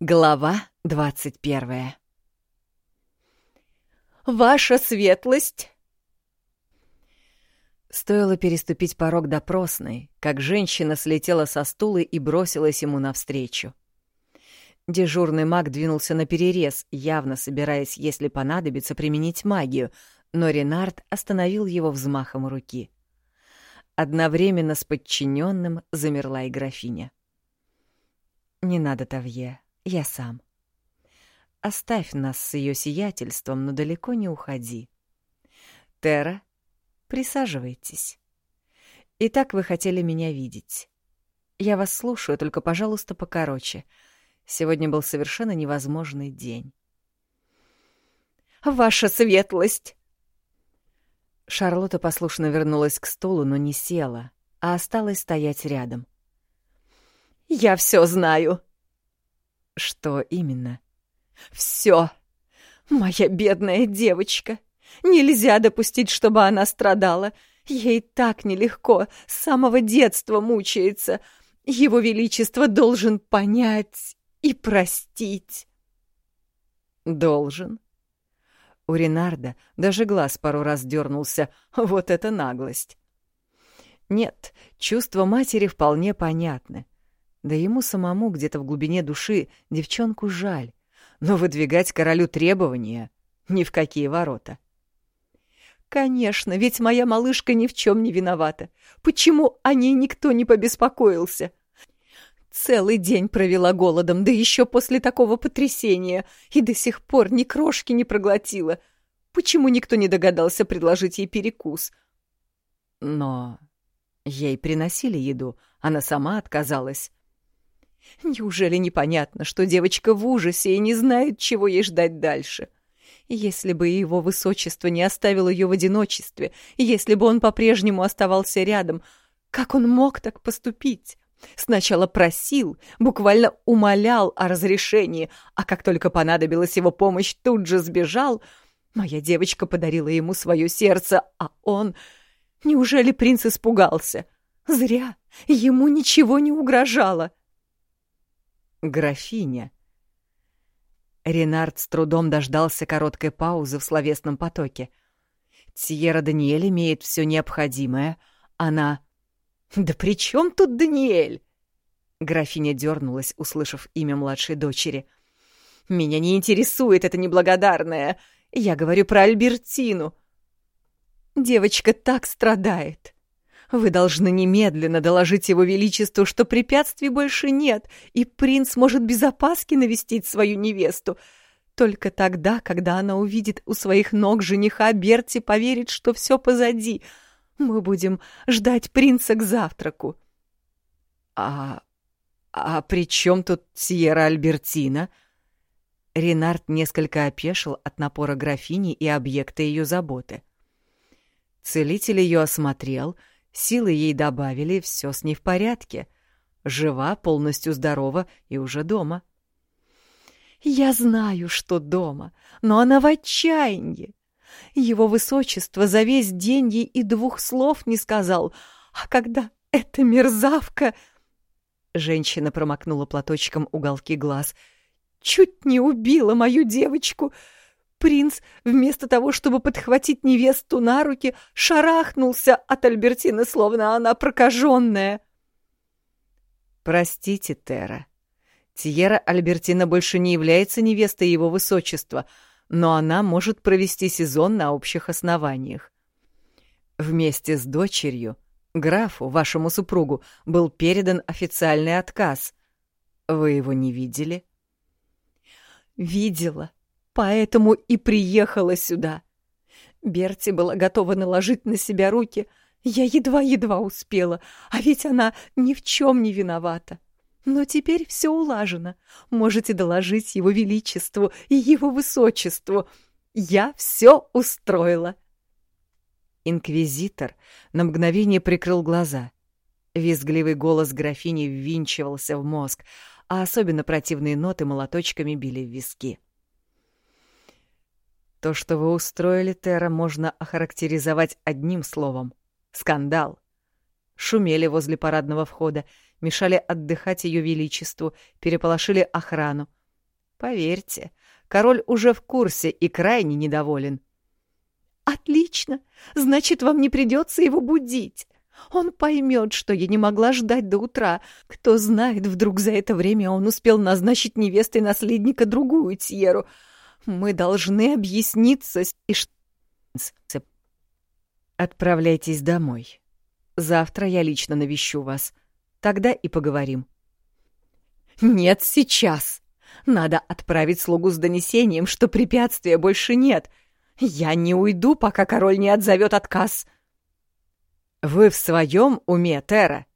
Глава двадцать первая «Ваша светлость!» Стоило переступить порог допросной, как женщина слетела со стула и бросилась ему навстречу. Дежурный маг двинулся на перерез, явно собираясь, если понадобится, применить магию, но Ренард остановил его взмахом руки. Одновременно с подчиненным замерла и графиня. «Не надо, Тавье, я сам. Оставь нас с ее сиятельством, но далеко не уходи. Тера, присаживайтесь. Итак, вы хотели меня видеть. Я вас слушаю, только, пожалуйста, покороче. Сегодня был совершенно невозможный день. «Ваша светлость!» Шарлотта послушно вернулась к стулу, но не села, а осталась стоять рядом. «Я все знаю!» «Что именно?» «Все! Моя бедная девочка! Нельзя допустить, чтобы она страдала. Ей так нелегко, с самого детства мучается. Его Величество должен понять и простить». «Должен?» У Ренарда даже глаз пару раз дернулся. Вот это наглость! Нет, чувства матери вполне понятны. Да ему самому где-то в глубине души девчонку жаль но выдвигать королю требования ни в какие ворота. «Конечно, ведь моя малышка ни в чем не виновата. Почему о ней никто не побеспокоился?» Целый день провела голодом, да еще после такого потрясения, и до сих пор ни крошки не проглотила. Почему никто не догадался предложить ей перекус? Но ей приносили еду, она сама отказалась. Неужели непонятно, что девочка в ужасе и не знает, чего ей ждать дальше? Если бы его высочество не оставил ее в одиночестве, если бы он по-прежнему оставался рядом, как он мог так поступить? Сначала просил, буквально умолял о разрешении, а как только понадобилась его помощь, тут же сбежал. Моя девочка подарила ему свое сердце, а он... Неужели принц испугался? Зря, ему ничего не угрожало. Графиня. Ренард с трудом дождался короткой паузы в словесном потоке. Тьера Даниэль имеет все необходимое. Она... «Да при чем тут Даниэль?» Графиня дернулась, услышав имя младшей дочери. «Меня не интересует это неблагодарное. Я говорю про Альбертину. Девочка так страдает. Вы должны немедленно доложить его величеству, что препятствий больше нет, и принц может без опаски навестить свою невесту. Только тогда, когда она увидит у своих ног жениха, Берти поверит, что все позади. Мы будем ждать принца к завтраку. А... а при чем тут Сьерра Альбертина? Ренард несколько опешил от напора графини и объекта ее заботы. Целитель ее осмотрел — Силы ей добавили, все с ней в порядке. Жива, полностью здорова и уже дома. «Я знаю, что дома, но она в отчаянии. Его высочество за весь день ей и двух слов не сказал, а когда эта мерзавка...» Женщина промокнула платочком уголки глаз. «Чуть не убила мою девочку!» Принц, вместо того, чтобы подхватить невесту на руки, шарахнулся от Альбертины, словно она прокаженная. «Простите, Тера. Тьера Альбертина больше не является невестой его высочества, но она может провести сезон на общих основаниях. Вместе с дочерью, графу, вашему супругу, был передан официальный отказ. Вы его не видели?» «Видела поэтому и приехала сюда. Берти была готова наложить на себя руки. Я едва-едва успела, а ведь она ни в чем не виновата. Но теперь все улажено. Можете доложить его величеству и его высочеству. Я все устроила. Инквизитор на мгновение прикрыл глаза. Визгливый голос графини ввинчивался в мозг, а особенно противные ноты молоточками били в виски. То, что вы устроили, Тера, можно охарактеризовать одним словом — скандал. Шумели возле парадного входа, мешали отдыхать ее величеству, переполошили охрану. Поверьте, король уже в курсе и крайне недоволен. «Отлично! Значит, вам не придется его будить. Он поймет, что я не могла ждать до утра. Кто знает, вдруг за это время он успел назначить невестой наследника другую Тьеру. Мы должны объясниться и что... Отправляйтесь домой. Завтра я лично навещу вас. Тогда и поговорим. Нет, сейчас. Надо отправить слугу с донесением, что препятствия больше нет. Я не уйду, пока король не отзовет отказ. Вы в своем уме, Тера?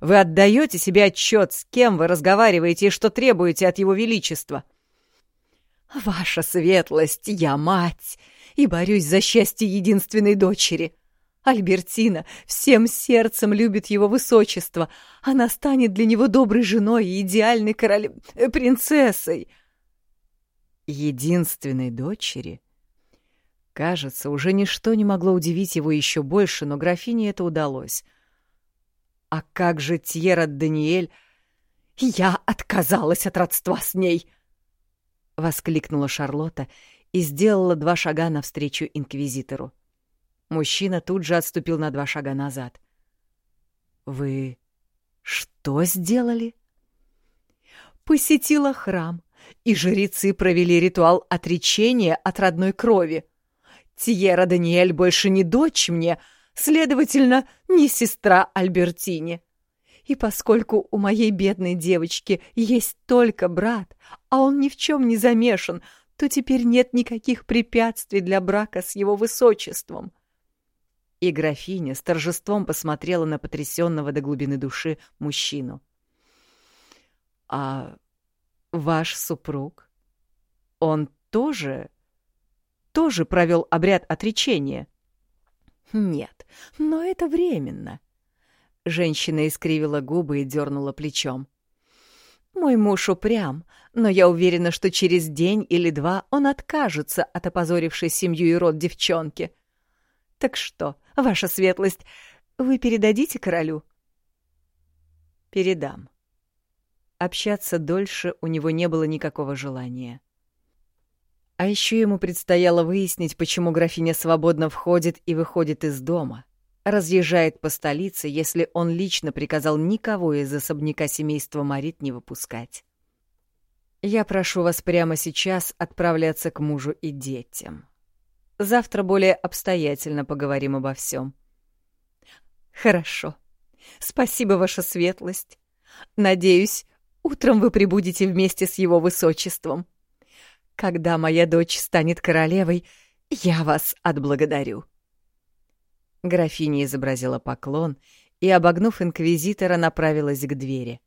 Вы отдаете себе отчет, с кем вы разговариваете и что требуете от его величества? Ваша светлость, я мать, и борюсь за счастье единственной дочери. Альбертина всем сердцем любит его высочество. Она станет для него доброй женой и идеальной королем... Э, принцессой. Единственной дочери? Кажется, уже ничто не могло удивить его еще больше, но графине это удалось. А как же Тьера Даниэль... «Я отказалась от родства с ней!» — воскликнула Шарлотта и сделала два шага навстречу инквизитору. Мужчина тут же отступил на два шага назад. «Вы что сделали?» «Посетила храм, и жрецы провели ритуал отречения от родной крови. Тьера Даниэль больше не дочь мне, следовательно, не сестра Альбертине. И поскольку у моей бедной девочки есть только брат, а он ни в чем не замешан, то теперь нет никаких препятствий для брака с его высочеством и графиня с торжеством посмотрела на потрясенного до глубины души мужчину. «А ваш супруг? Он тоже... тоже провел обряд отречения?» «Нет, но это временно». Женщина искривила губы и дернула плечом. «Мой муж упрям, но я уверена, что через день или два он откажется от опозорившей семью и род девчонки. Так что, ваша светлость, вы передадите королю? Передам. Общаться дольше у него не было никакого желания. А еще ему предстояло выяснить, почему графиня свободно входит и выходит из дома, разъезжает по столице, если он лично приказал никого из особняка семейства Марит не выпускать. Я прошу вас прямо сейчас отправляться к мужу и детям. Завтра более обстоятельно поговорим обо всем. Хорошо. Спасибо, ваша светлость. Надеюсь, утром вы прибудете вместе с его высочеством. Когда моя дочь станет королевой, я вас отблагодарю. Графиня изобразила поклон и, обогнув инквизитора, направилась к двери.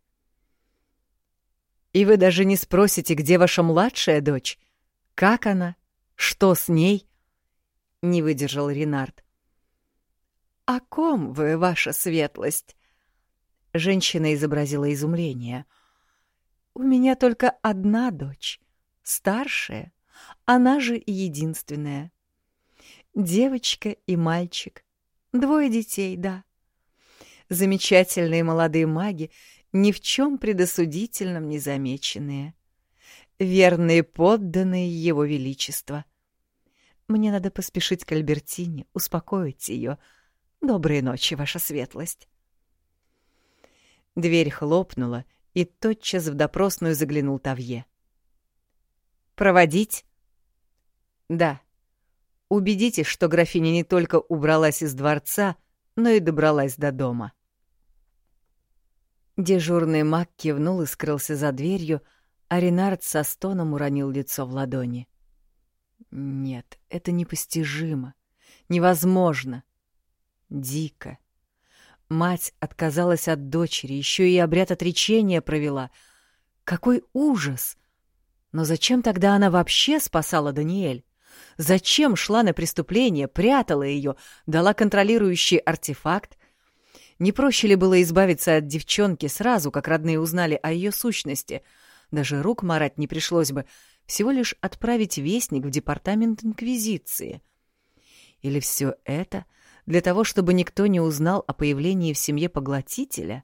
«И вы даже не спросите, где ваша младшая дочь? Как она? Что с ней?» не выдержал Ренард. «О ком вы, ваша светлость?» Женщина изобразила изумление. «У меня только одна дочь, старшая, она же единственная. Девочка и мальчик. Двое детей, да. Замечательные молодые маги, ни в чем предосудительном не замеченные. Верные подданные Его Величества — мне надо поспешить к Альбертине, успокоить ее. Доброй ночи, ваша светлость. Дверь хлопнула, и тотчас в допросную заглянул Тавье. «Проводить?» «Да. Убедитесь, что графиня не только убралась из дворца, но и добралась до дома». Дежурный маг кивнул и скрылся за дверью, а Ренард со стоном уронил лицо в ладони. Нет, это непостижимо, невозможно, дико. Мать отказалась от дочери, еще и обряд отречения провела. Какой ужас! Но зачем тогда она вообще спасала Даниэль? Зачем шла на преступление, прятала ее, дала контролирующий артефакт? Не проще ли было избавиться от девчонки сразу, как родные узнали о ее сущности? Даже рук марать не пришлось бы, всего лишь отправить вестник в департамент Инквизиции. Или все это для того, чтобы никто не узнал о появлении в семье поглотителя?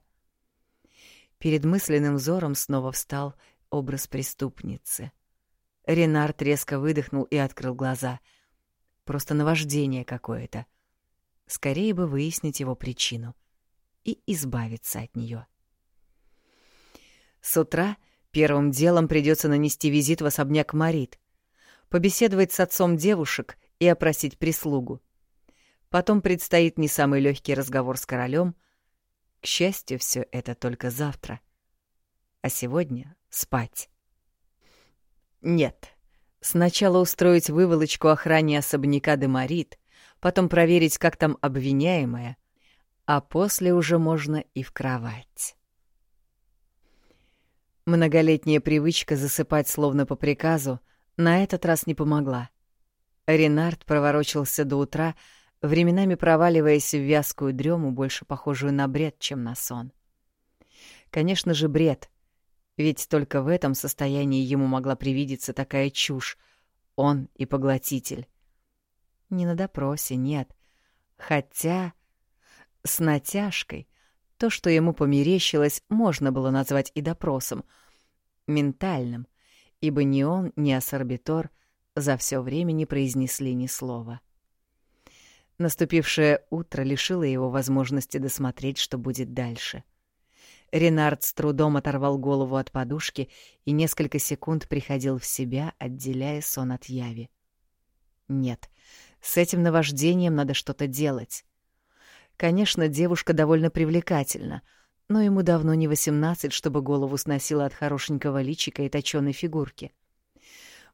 Перед мысленным взором снова встал образ преступницы. Ренард резко выдохнул и открыл глаза. Просто наваждение какое-то. Скорее бы выяснить его причину и избавиться от нее. С утра первым делом придется нанести визит в особняк Марит, побеседовать с отцом девушек и опросить прислугу. Потом предстоит не самый легкий разговор с королем. К счастью, все это только завтра. А сегодня спать. Нет. Сначала устроить выволочку охране особняка Демарит, потом проверить, как там обвиняемая, а после уже можно и в кровать. Многолетняя привычка засыпать словно по приказу на этот раз не помогла. Ренард проворочился до утра, временами проваливаясь в вязкую дрему, больше похожую на бред, чем на сон. Конечно же, бред, ведь только в этом состоянии ему могла привидеться такая чушь. Он и поглотитель. Не на допросе, нет. Хотя с натяжкой то, что ему померещилось, можно было назвать и допросом. Ментальным, ибо ни он, ни Ассорбитор за все время не произнесли ни слова. Наступившее утро лишило его возможности досмотреть, что будет дальше. Ренард с трудом оторвал голову от подушки и несколько секунд приходил в себя, отделяя сон от яви. Нет, с этим наваждением надо что-то делать. Конечно, девушка довольно привлекательна, но ему давно не восемнадцать, чтобы голову сносило от хорошенького личика и точёной фигурки.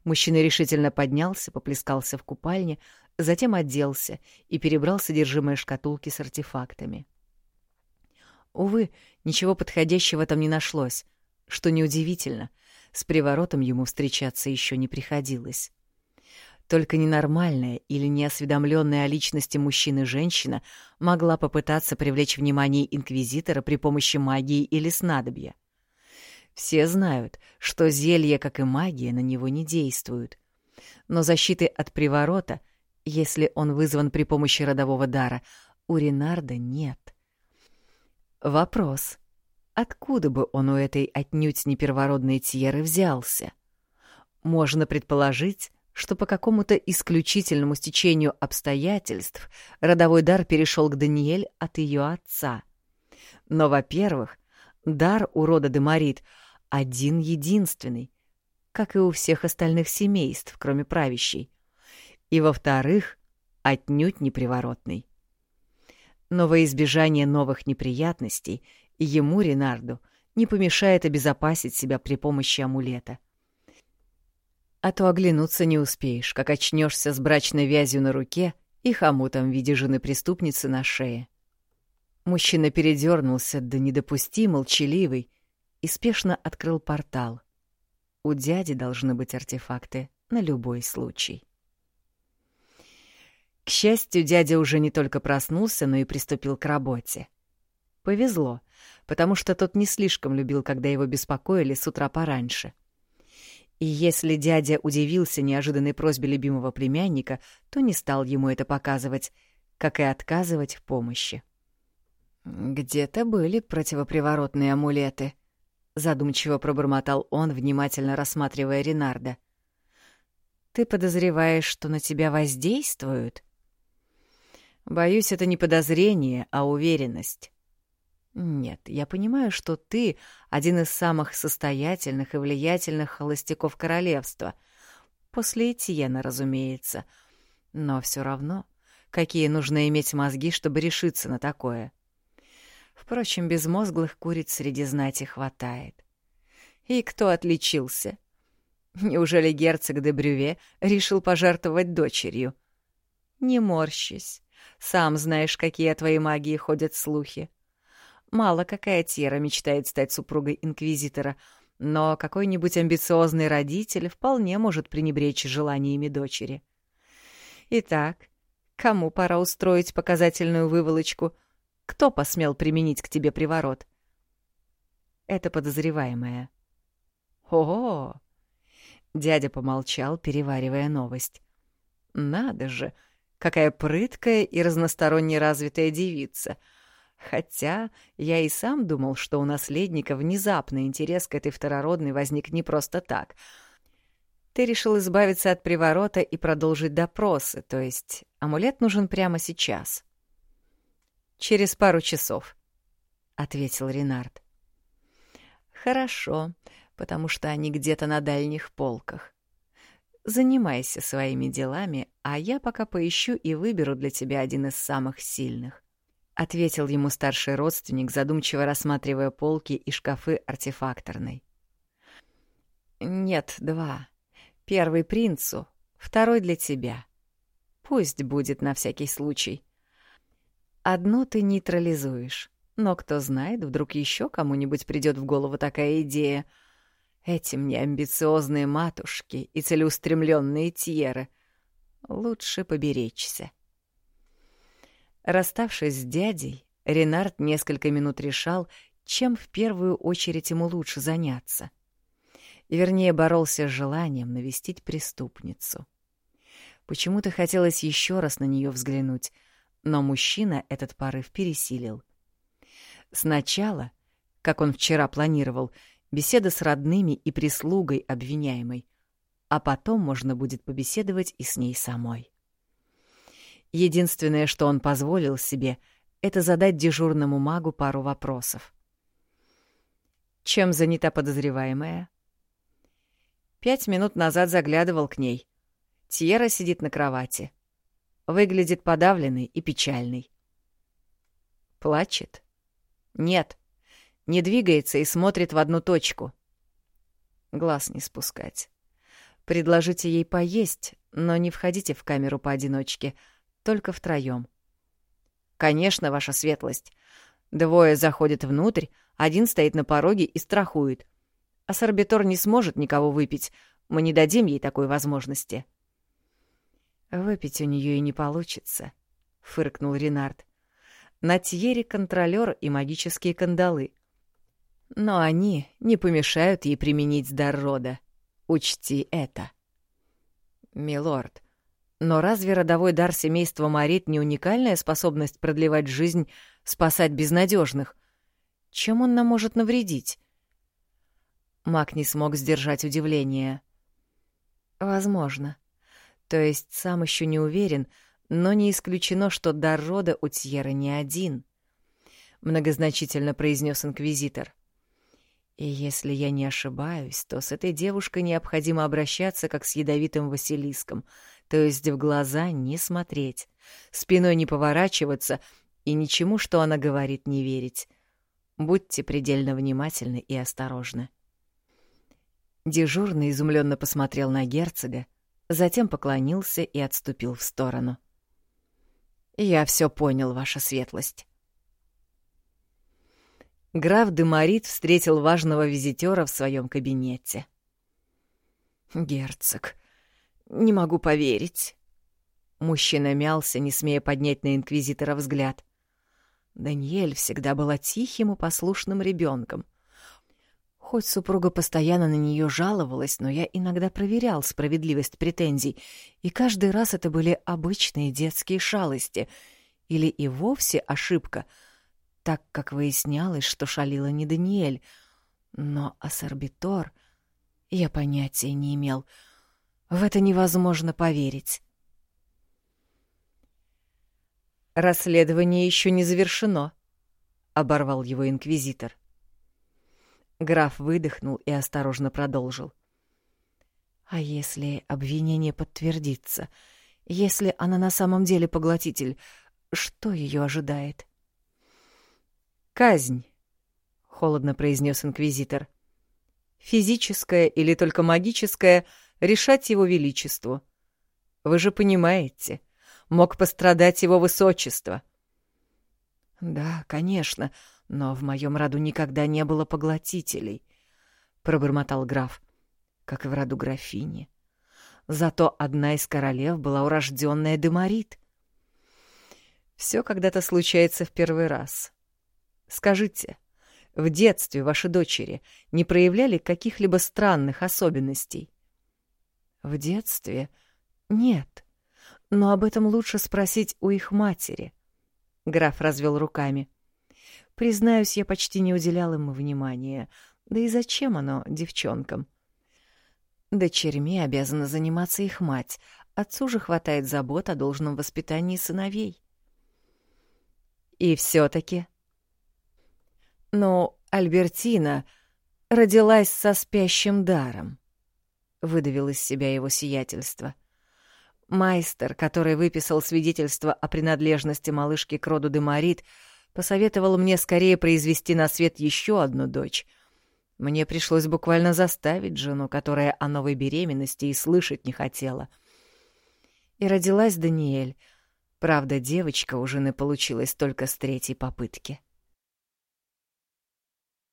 Мужчина решительно поднялся, поплескался в купальне, затем оделся и перебрал содержимое шкатулки с артефактами. Увы, ничего подходящего там не нашлось, что неудивительно, с приворотом ему встречаться еще не приходилось. Только ненормальная или неосведомленная о личности мужчины женщина могла попытаться привлечь внимание инквизитора при помощи магии или снадобья. Все знают, что зелья, как и магия, на него не действуют. Но защиты от приворота, если он вызван при помощи родового дара, у Ренарда нет. Вопрос. Откуда бы он у этой отнюдь не первородной Тьеры взялся? Можно предположить, что по какому-то исключительному стечению обстоятельств родовой дар перешел к Даниэль от ее отца. Но, во-первых, дар у рода Демарит один-единственный, как и у всех остальных семейств, кроме правящей. И, во-вторых, отнюдь не приворотный. Но во избежание новых неприятностей ему, Ренарду, не помешает обезопасить себя при помощи амулета. А то оглянуться не успеешь, как очнешься с брачной вязью на руке и хомутом в виде жены преступницы на шее. Мужчина передернулся, да недопусти, молчаливый, и спешно открыл портал. У дяди должны быть артефакты на любой случай. К счастью, дядя уже не только проснулся, но и приступил к работе. Повезло, потому что тот не слишком любил, когда его беспокоили с утра пораньше. И если дядя удивился неожиданной просьбе любимого племянника, то не стал ему это показывать, как и отказывать в помощи. «Где-то были противоприворотные амулеты», — задумчиво пробормотал он, внимательно рассматривая Ренарда. «Ты подозреваешь, что на тебя воздействуют?» Боюсь, это не подозрение, а уверенность. Нет, я понимаю, что ты один из самых состоятельных и влиятельных холостяков королевства. После Этьена, разумеется. Но все равно, какие нужно иметь мозги, чтобы решиться на такое? Впрочем, безмозглых куриц среди знати хватает. И кто отличился? Неужели герцог де Брюве решил пожертвовать дочерью? Не морщись. Сам знаешь, какие о твоей магии ходят слухи. Мало какая Тьера мечтает стать супругой инквизитора, но какой-нибудь амбициозный родитель вполне может пренебречь желаниями дочери. Итак, кому пора устроить показательную выволочку? Кто посмел применить к тебе приворот? Это подозреваемая. О, Дядя помолчал, переваривая новость. Надо же, Какая прыткая и разносторонне развитая девица. Хотя я и сам думал, что у наследника внезапно интерес к этой второродной возник не просто так. Ты решил избавиться от приворота и продолжить допросы, то есть амулет нужен прямо сейчас. Через пару часов, ответил Ренард. Хорошо, потому что они где-то на дальних полках. Занимайся своими делами, а я пока поищу и выберу для тебя один из самых сильных. Ответил ему старший родственник, задумчиво рассматривая полки и шкафы артефакторной. Нет, два. Первый принцу, второй для тебя. Пусть будет на всякий случай. Одну ты нейтрализуешь, но кто знает, вдруг еще кому-нибудь придет в голову такая идея. Этим неамбициозные матушки и целеустремленные тьеры. Лучше поберечься. Расставшись с дядей, Ренард несколько минут решал, чем в первую очередь ему лучше заняться — Вернее, боролся с желанием навестить преступницу. Почему-то хотелось еще раз на нее взглянуть, но мужчина этот порыв пересилил. Сначала, как он вчера планировал, беседа с родными и прислугой обвиняемой, а потом можно будет побеседовать и с ней самой. Единственное, что он позволил себе, это задать дежурному магу пару вопросов. Чем занята подозреваемая? Пять минут назад заглядывал к ней. Тьера сидит на кровати. Выглядит подавленной и печальной. Плачет? Нет. Не двигается и смотрит в одну точку. Глаз не спускать. Предложите ей поесть, но не входите в камеру поодиночке, только втроем. Конечно, ваша светлость. Двое заходят внутрь, один стоит на пороге и страхует — а Сорбитор не сможет никого выпить. Мы не дадим ей такой возможности. Выпить у нее и не получится, фыркнул Ренард. На Тьере контролер и магические кандалы. Но они не помешают ей применить дар рода. Учти это. Милорд, но разве родовой дар семейства Марит не уникальная способность продлевать жизнь, спасать безнадежных? Чем он нам может навредить? Маг не смог сдержать удивление. Возможно. То есть сам еще не уверен, но не исключено, что дар рода у Тьера не один. Многозначительно произнес инквизитор. И если я не ошибаюсь, то с этой девушкой необходимо обращаться как с ядовитым Василиском, то есть в глаза не смотреть, спиной не поворачиваться и ничему, что она говорит, не верить. Будьте предельно внимательны и осторожны. Дежурный изумленно посмотрел на герцога, затем поклонился и отступил в сторону. «Я все понял, ваша светлость». Граф Демарит встретил важного визитера в своем кабинете. «Герцог, не могу поверить». Мужчина мялся, не смея поднять на инквизитора взгляд. Даниэль всегда была тихим и послушным ребенком — Хоть супруга постоянно на нее жаловалась, но я иногда проверял справедливость претензий, и каждый раз это были обычные детские шалости или и вовсе ошибка, так как выяснялось, что шалила не Даниэль, но Ассорбитор я понятия не имел. В это невозможно поверить. «Расследование еще не завершено», — оборвал его инквизитор. Граф выдохнул и осторожно продолжил. А если обвинение подтвердится? Если она на самом деле поглотитель, что ее ожидает? Казнь, холодно произнес инквизитор. Физическое или только магическое решать его величеству. Вы же понимаете, мог пострадать его высочество. Да, конечно, но в моем роду никогда не было поглотителей, — пробормотал граф, — как и в роду графини. Зато одна из королев была урожденная Демарит. Все когда-то случается в первый раз. Скажите, в детстве ваши дочери не проявляли каких-либо странных особенностей? В детстве? Нет. Но об этом лучше спросить у их матери. Граф развел руками. — Признаюсь, я почти не уделял ему внимания. Да и зачем оно девчонкам? Дочерьми обязана заниматься их мать, отцу же хватает забот о должном воспитании сыновей. И все таки Но Альбертина родилась со спящим даром, — выдавил из себя его сиятельство. Майстер, который выписал свидетельство о принадлежности малышки к роду Демарит, посоветовал мне скорее произвести на свет еще одну дочь — мне пришлось буквально заставить жену, которая о новой беременности и слышать не хотела. И родилась Даниэль. Правда, девочка у жены получилась только с третьей попытки.